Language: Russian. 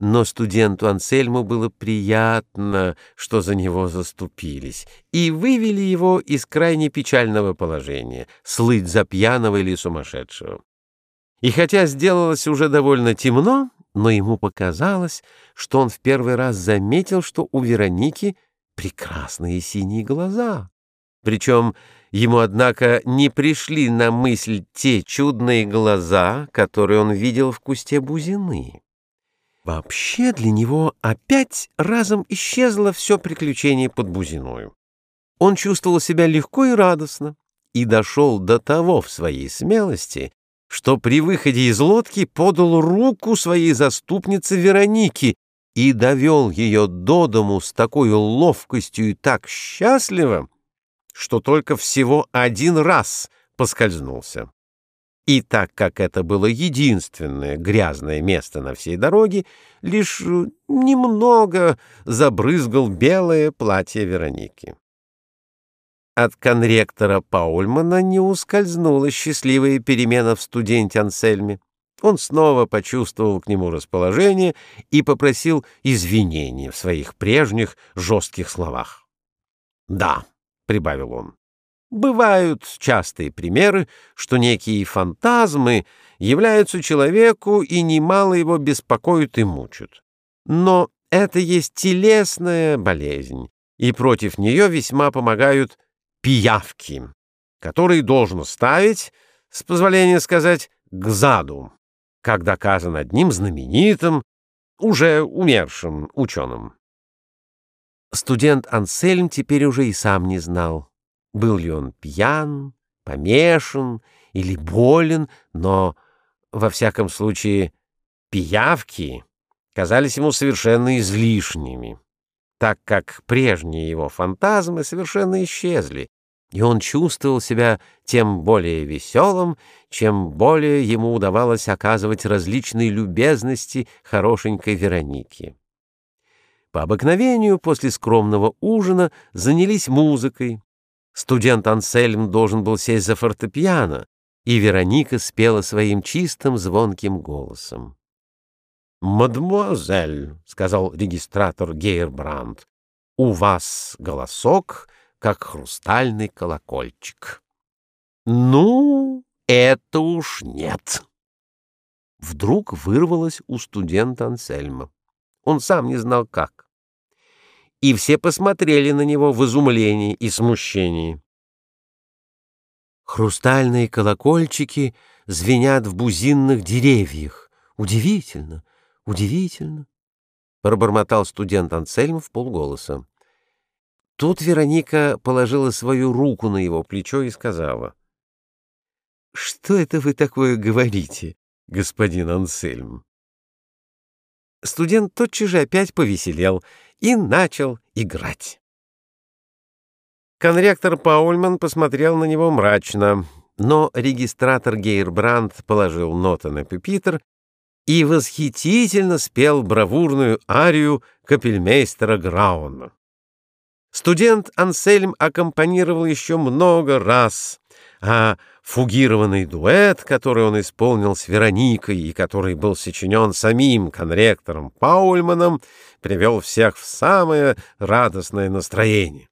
Но студенту Ансельму было приятно, что за него заступились, и вывели его из крайне печального положения — слыть за пьяного или сумасшедшего. И хотя сделалось уже довольно темно, но ему показалось, что он в первый раз заметил, что у Вероники прекрасные синие глаза. Причем ему, однако, не пришли на мысль те чудные глаза, которые он видел в кусте бузины. Вообще для него опять разом исчезло все приключение под бузиною. Он чувствовал себя легко и радостно и дошел до того в своей смелости, что при выходе из лодки подал руку своей заступнице Веронике и довел ее до дому с такой ловкостью и так счастливо, что только всего один раз поскользнулся. И так как это было единственное грязное место на всей дороге, лишь немного забрызгал белое платье Вероники. От конректора Паульмана не ускользнула счастливая перемена в студенте Ансельме. Он снова почувствовал к нему расположение и попросил извинения в своих прежних жестких словах. «Да», — прибавил он, — «бывают частые примеры, что некие фантазмы являются человеку и немало его беспокоят и мучают. Но это есть телесная болезнь, и против нее весьма помогают пиявки, которые должен ставить, с позволения сказать, к заду как доказано одним знаменитым, уже умершим ученым. Студент Ансельм теперь уже и сам не знал, был ли он пьян, помешан или болен, но, во всяком случае, пиявки казались ему совершенно излишними, так как прежние его фантазмы совершенно исчезли, и он чувствовал себя тем более веселым, чем более ему удавалось оказывать различные любезности хорошенькой Веронике. По обыкновению после скромного ужина занялись музыкой. Студент Ансельм должен был сесть за фортепиано, и Вероника спела своим чистым звонким голосом. «Мадемуазель», — сказал регистратор Гейербранд, — «у вас голосок — как хрустальный колокольчик. «Ну, это уж нет!» Вдруг вырвалось у студента Ансельма. Он сам не знал как. И все посмотрели на него в изумлении и смущении. Хрустальные колокольчики звенят в бузинных деревьях. Удивительно, удивительно, — пробормотал студент Ансельм в полголоса. Тут Вероника положила свою руку на его плечо и сказала. — Что это вы такое говорите, господин Ансельм? Студент тотчас же опять повеселел и начал играть. Конректор Паульман посмотрел на него мрачно, но регистратор Гейрбранд положил ноты на пюпитр и восхитительно спел бравурную арию капельмейстера Грауна. Студент Ансельм аккомпанировал еще много раз, а фугированный дуэт, который он исполнил с Вероникой и который был сочинен самим конректором Паульманом, привел всех в самое радостное настроение.